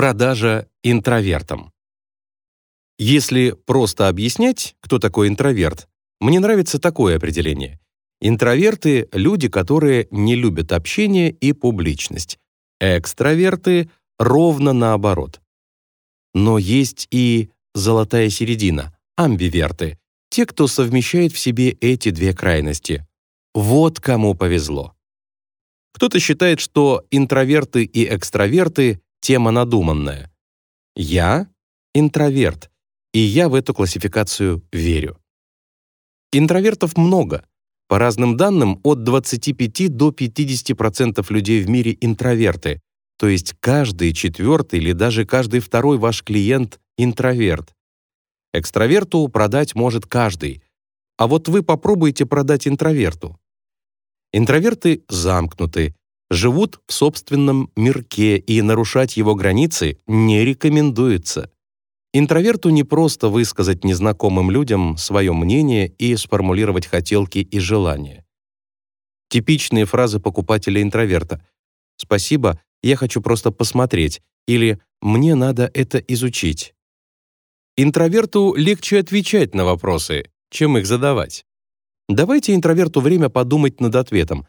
Продажа интровертам. Если просто объяснять, кто такой интроверт, мне нравится такое определение. Интроверты — люди, которые не любят общение и публичность. Экстраверты — ровно наоборот. Но есть и золотая середина — амбиверты, те, кто совмещает в себе эти две крайности. Вот кому повезло. Кто-то считает, что интроверты и экстраверты тема надуманная. Я — интроверт, и я в эту классификацию верю. Интровертов много. По разным данным, от 25 до 50% людей в мире интроверты, то есть каждый четвертый или даже каждый второй ваш клиент — интроверт. Экстраверту продать может каждый, а вот вы попробуйте продать интроверту. Интроверты замкнуты, живут в собственном мирке, и нарушать его границы не рекомендуется. Интроверту не просто высказать незнакомым людям свое мнение и сформулировать хотелки и желания. Типичные фразы покупателя-интроверта «Спасибо, я хочу просто посмотреть» или «Мне надо это изучить». Интроверту легче отвечать на вопросы, чем их задавать. Давайте интроверту время подумать над ответом,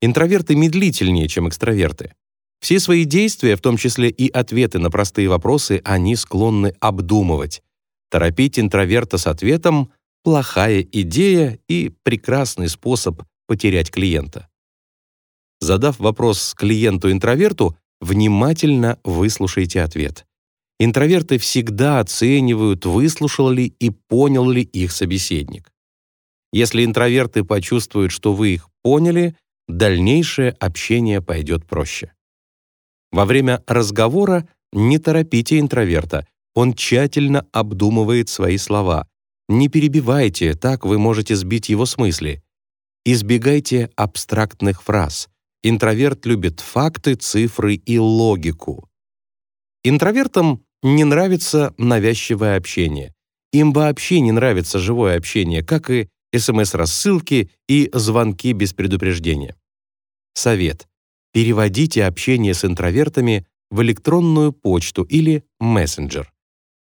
Интроверты медлительнее, чем экстраверты. Все свои действия, в том числе и ответы на простые вопросы, они склонны обдумывать. Торопить интроверта с ответом — плохая идея и прекрасный способ потерять клиента. Задав вопрос клиенту-интроверту, внимательно выслушайте ответ. Интроверты всегда оценивают, выслушал ли и понял ли их собеседник. Если интроверты почувствуют, что вы их поняли — дальнейшее общение пойдет проще. Во время разговора не торопите интроверта, он тщательно обдумывает свои слова. Не перебивайте, так вы можете сбить его с мысли. Избегайте абстрактных фраз. Интроверт любит факты, цифры и логику. Интровертам не нравится навязчивое общение. Им вообще не нравится живое общение, как и СМС-рассылки и звонки без предупреждения. Совет. Переводите общение с интровертами в электронную почту или мессенджер.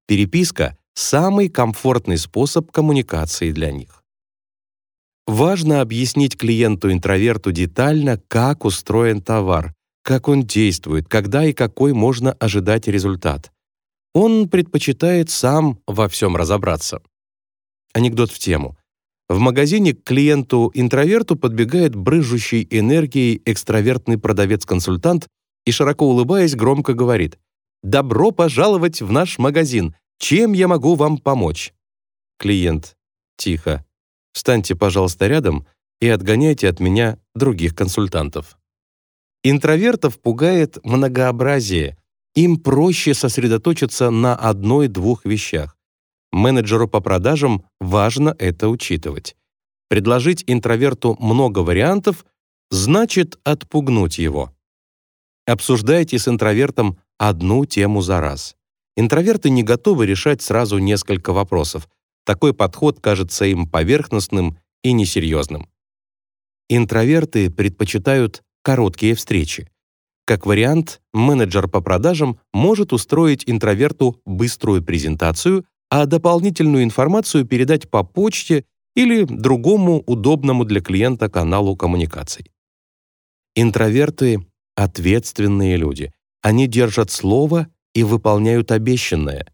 Переписка — самый комфортный способ коммуникации для них. Важно объяснить клиенту-интроверту детально, как устроен товар, как он действует, когда и какой можно ожидать результат. Он предпочитает сам во всем разобраться. Анекдот в тему. В магазине к клиенту-интроверту подбегает брыжущий энергией экстравертный продавец-консультант и, широко улыбаясь, громко говорит «Добро пожаловать в наш магазин! Чем я могу вам помочь?» Клиент. Тихо. «Встаньте, пожалуйста, рядом и отгоняйте от меня других консультантов». Интровертов пугает многообразие. Им проще сосредоточиться на одной-двух вещах. Менеджеру по продажам важно это учитывать. Предложить интроверту много вариантов значит отпугнуть его. Обсуждайте с интровертом одну тему за раз. Интроверты не готовы решать сразу несколько вопросов. Такой подход кажется им поверхностным и несерьезным. Интроверты предпочитают короткие встречи. Как вариант, менеджер по продажам может устроить интроверту быструю презентацию а дополнительную информацию передать по почте или другому удобному для клиента каналу коммуникаций. Интроверты — ответственные люди. Они держат слово и выполняют обещанное.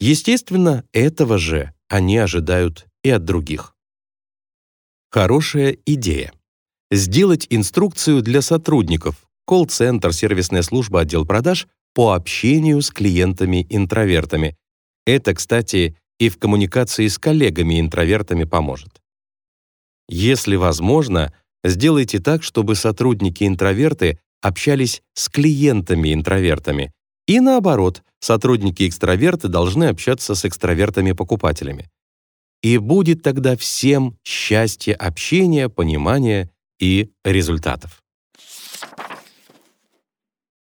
Естественно, этого же они ожидают и от других. Хорошая идея. Сделать инструкцию для сотрудников, колл-центр, сервисная служба, отдел продаж по общению с клиентами-интровертами, это, кстати, и в коммуникации с коллегами-интровертами поможет. Если возможно, сделайте так, чтобы сотрудники-интроверты общались с клиентами-интровертами, и наоборот, сотрудники-экстраверты должны общаться с экстравертами-покупателями. И будет тогда всем счастье общения, понимания и результатов.